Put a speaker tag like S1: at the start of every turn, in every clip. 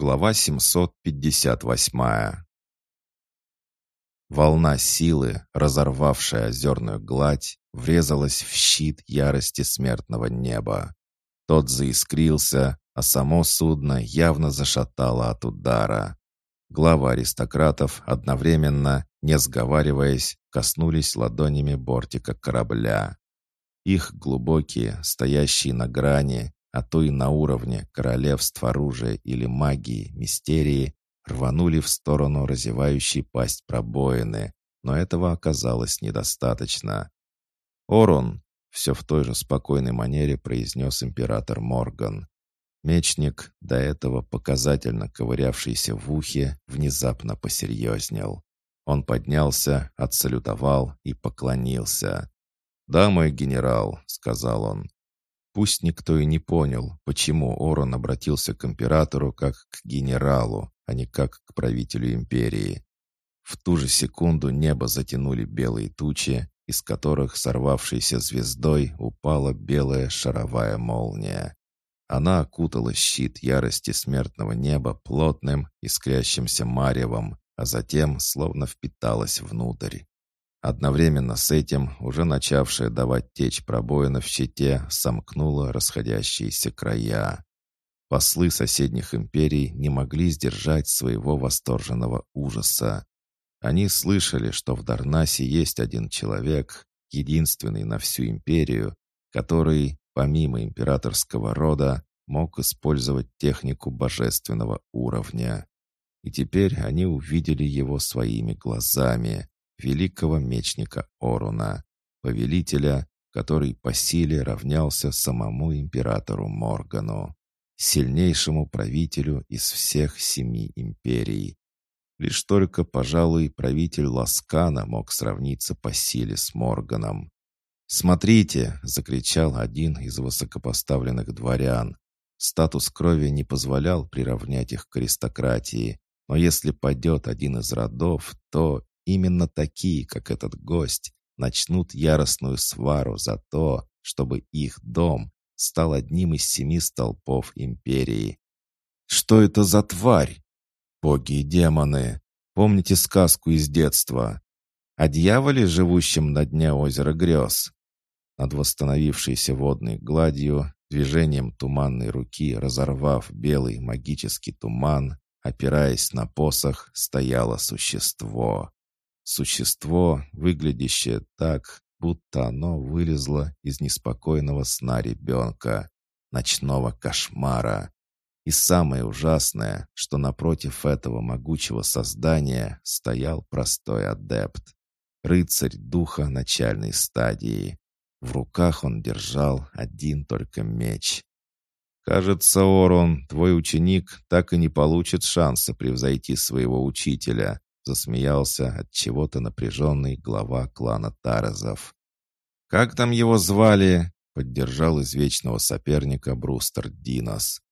S1: Глава 758 Волна силы, разорвавшая озерную гладь, врезалась в щит ярости смертного неба. Тот заискрился, а само судно явно зашатало от удара. Главы аристократов одновременно, не сговариваясь, коснулись ладонями бортика корабля. Их глубокие, стоящие на грани, а то и на уровне королевств оружия или магии, мистерии, рванули в сторону разевающей пасть пробоины, но этого оказалось недостаточно. «Орон!» — все в той же спокойной манере произнес император Морган. Мечник, до этого показательно ковырявшийся в ухе, внезапно посерьезнел. Он поднялся, отсалютовал и поклонился. «Да, мой генерал», — сказал он, Пусть никто и не понял, почему Орон обратился к императору как к генералу, а не как к правителю империи. В ту же секунду небо затянули белые тучи, из которых сорвавшейся звездой упала белая шаровая молния. Она окутала щит ярости смертного неба плотным, искрящимся маревом, а затем словно впиталась внутрь. Одновременно с этим, уже начавшая давать течь пробоина в щите, сомкнула расходящиеся края. Послы соседних империй не могли сдержать своего восторженного ужаса. Они слышали, что в Дарнасе есть один человек, единственный на всю империю, который, помимо императорского рода, мог использовать технику божественного уровня. И теперь они увидели его своими глазами, великого мечника Оруна, повелителя, который по силе равнялся самому императору Моргану, сильнейшему правителю из всех семи империй. Лишь только, пожалуй, правитель Ласкана мог сравниться по силе с Морганом. «Смотрите!» — закричал один из высокопоставленных дворян. Статус крови не позволял приравнять их к аристократии, но если падет один из родов, то Именно такие, как этот гость, начнут яростную свару за то, чтобы их дом стал одним из семи столпов империи. Что это за тварь? Боги и демоны, помните сказку из детства? О дьяволе, живущем на дне озера грез? Над восстановившейся водной гладью, движением туманной руки, разорвав белый магический туман, опираясь на посох, стояло существо. Существо, выглядящее так, будто оно вылезло из неспокойного сна ребенка, ночного кошмара. И самое ужасное, что напротив этого могучего создания стоял простой адепт. Рыцарь духа начальной стадии. В руках он держал один только меч. «Кажется, Орон, твой ученик так и не получит шанса превзойти своего учителя», засмеялся от чего-то напряженный глава клана Таразов. «Как там его звали?» — поддержал извечного соперника Брустер Динос.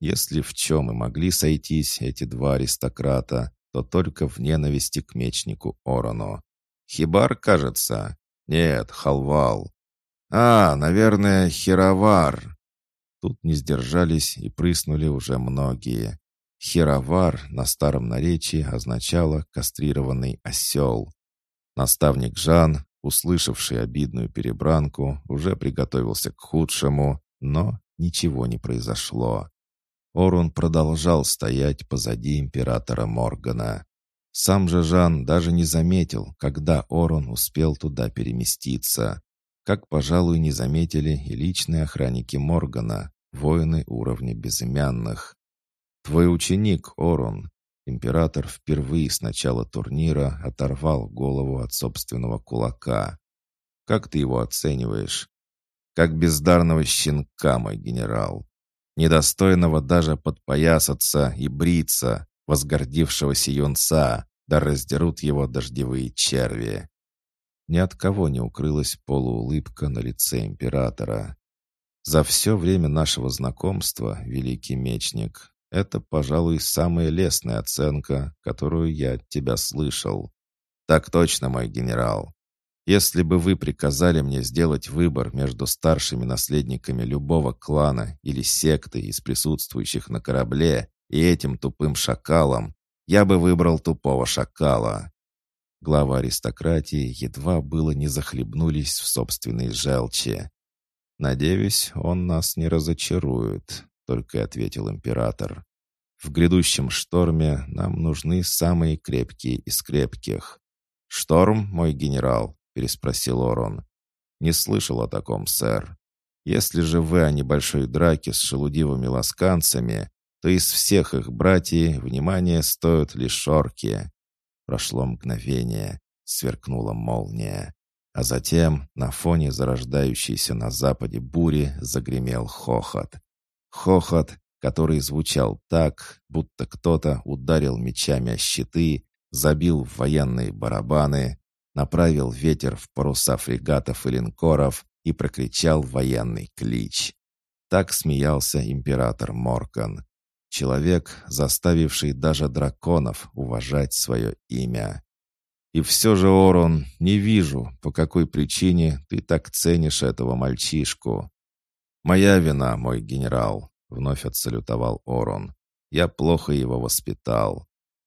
S1: Если в чем и могли сойтись эти два аристократа, то только в ненависти к мечнику Орону. «Хибар, кажется?» «Нет, Халвал». «А, наверное, Хировар». Тут не сдержались и прыснули уже многие. Хировар на старом наречии означало «кастрированный осел». Наставник Жан, услышавший обидную перебранку, уже приготовился к худшему, но ничего не произошло. Орун продолжал стоять позади императора Моргана. Сам же Жан даже не заметил, когда Орун успел туда переместиться. Как, пожалуй, не заметили и личные охранники Моргана, воины уровня безымянных. «Твой ученик, Орон». Император впервые с начала турнира оторвал голову от собственного кулака. «Как ты его оцениваешь?» «Как бездарного щенка, мой генерал. Недостойного даже подпоясаться и бриться, возгордившегося юнца, да раздерут его дождевые черви». Ни от кого не укрылась полуулыбка на лице императора. «За все время нашего знакомства, великий мечник, это, пожалуй, самая лестная оценка, которую я от тебя слышал. Так точно, мой генерал. Если бы вы приказали мне сделать выбор между старшими наследниками любого клана или секты из присутствующих на корабле, И этим тупым шакалом я бы выбрал тупого шакала. Глава аристократии едва было не захлебнулись в собственной желчи. «Надеюсь, он нас не разочарует», — только ответил император. «В грядущем шторме нам нужны самые крепкие из крепких». «Шторм, мой генерал?» — переспросил Орон. «Не слышал о таком, сэр. Если же вы о небольшой драке с шелудивыми ласканцами, то из всех их братьев внимание стоят лишь орки». Прошло мгновение, сверкнула молния. А затем на фоне зарождающейся на западе бури загремел хохот. Хохот, который звучал так, будто кто-то ударил мечами о щиты, забил в военные барабаны, направил ветер в паруса фрегатов и линкоров и прокричал военный клич. Так смеялся император Моркан. Человек, заставивший даже драконов уважать свое имя. И все же, Орон, не вижу, по какой причине ты так ценишь этого мальчишку. Моя вина, мой генерал, вновь отсалютовал Орон. Я плохо его воспитал.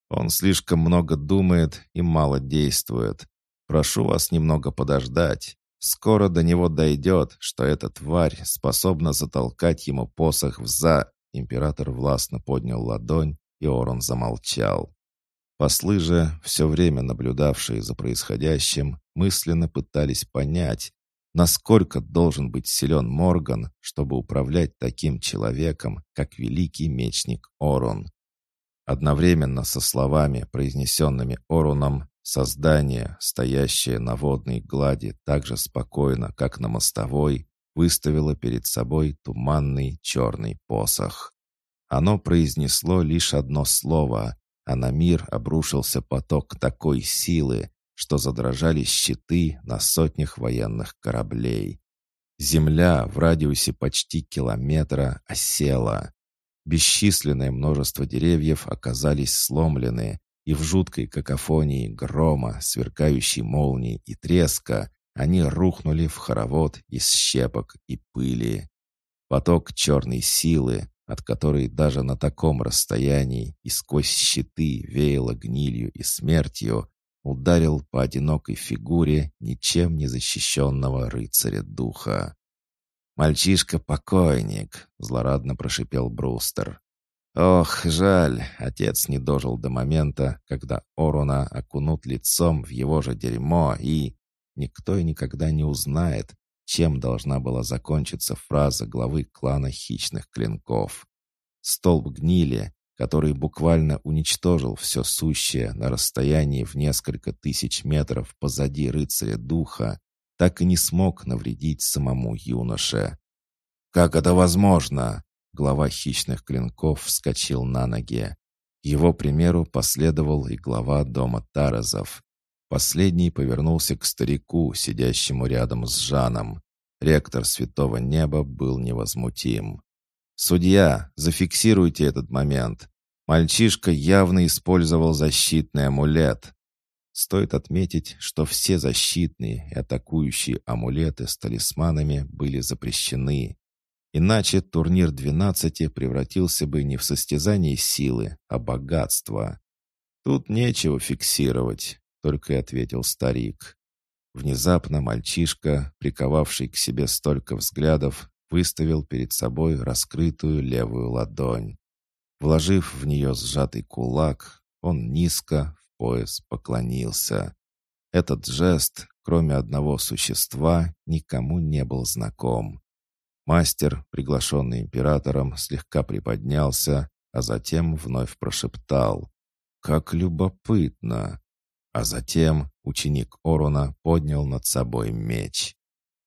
S1: Он слишком много думает и мало действует. Прошу вас немного подождать. Скоро до него дойдет, что эта тварь способна затолкать ему посох в за... Император властно поднял ладонь, и Орон замолчал. Послы же, все время наблюдавшие за происходящим, мысленно пытались понять, насколько должен быть силен Морган, чтобы управлять таким человеком, как великий мечник Орон. Одновременно со словами, произнесенными Оруном, создание, стоящее на водной глади так же спокойно, как на мостовой, выставило перед собой туманный черный посох. Оно произнесло лишь одно слово, а на мир обрушился поток такой силы, что задрожали щиты на сотнях военных кораблей. Земля в радиусе почти километра осела. Бесчисленное множество деревьев оказались сломлены, и в жуткой какофонии грома, сверкающей молнии и треска они рухнули в хоровод из щепок и пыли. Поток черной силы, от которой даже на таком расстоянии и сквозь щиты веяло гнилью и смертью, ударил по одинокой фигуре ничем не защищенного рыцаря духа. «Мальчишка-покойник», — злорадно прошипел Брустер. «Ох, жаль, отец не дожил до момента, когда Оруна окунут лицом в его же дерьмо, и никто и никогда не узнает, чем должна была закончиться фраза главы клана хищных клинков. Столб гнили, который буквально уничтожил все сущее на расстоянии в несколько тысяч метров позади рыцаря духа, так и не смог навредить самому юноше. «Как это возможно?» Глава хищных клинков вскочил на ноги. Его примеру последовал и глава дома Таразов. Последний повернулся к старику, сидящему рядом с Жаном. Ректор Святого Неба был невозмутим. «Судья, зафиксируйте этот момент. Мальчишка явно использовал защитный амулет». Стоит отметить, что все защитные и атакующие амулеты с талисманами были запрещены. Иначе турнир 12 превратился бы не в состязание силы, а богатство. Тут нечего фиксировать только и ответил старик. Внезапно мальчишка, приковавший к себе столько взглядов, выставил перед собой раскрытую левую ладонь. Вложив в нее сжатый кулак, он низко в пояс поклонился. Этот жест, кроме одного существа, никому не был знаком. Мастер, приглашенный императором, слегка приподнялся, а затем вновь прошептал. «Как любопытно! А затем ученик Оруна поднял над собой меч.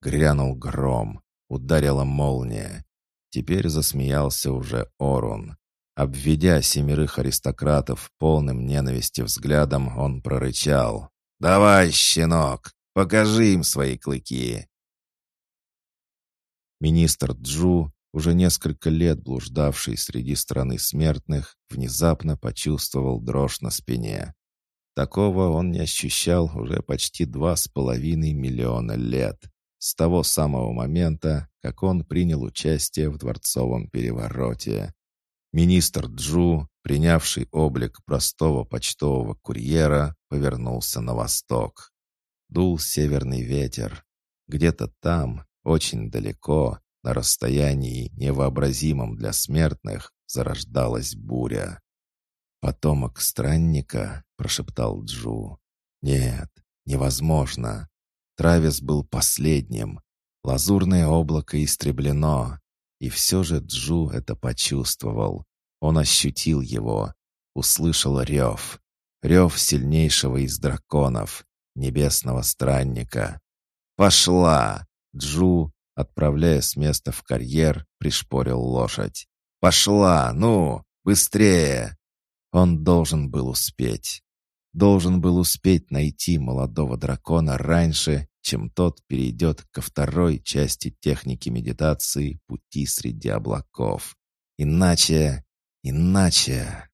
S1: Грянул гром, ударила молния. Теперь засмеялся уже Орун. Обведя семерых аристократов полным ненависти взглядом, он прорычал. «Давай, щенок, покажи им свои клыки!» Министр Джу, уже несколько лет блуждавший среди страны смертных, внезапно почувствовал дрожь на спине. Такого он не ощущал уже почти два с половиной миллиона лет, с того самого момента, как он принял участие в дворцовом перевороте. Министр Джу, принявший облик простого почтового курьера, повернулся на восток. Дул северный ветер. Где-то там, очень далеко, на расстоянии, невообразимом для смертных, зарождалась буря. «Потомок странника?» — прошептал Джу. «Нет, невозможно. Травис был последним. Лазурное облако истреблено. И все же Джу это почувствовал. Он ощутил его, услышал рев. Рев сильнейшего из драконов, небесного странника. «Пошла!» Джу, отправляя с места в карьер, пришпорил лошадь. «Пошла! Ну, быстрее!» Он должен был успеть. Должен был успеть найти молодого дракона раньше, чем тот перейдет ко второй части техники медитации «Пути среди облаков». Иначе... иначе...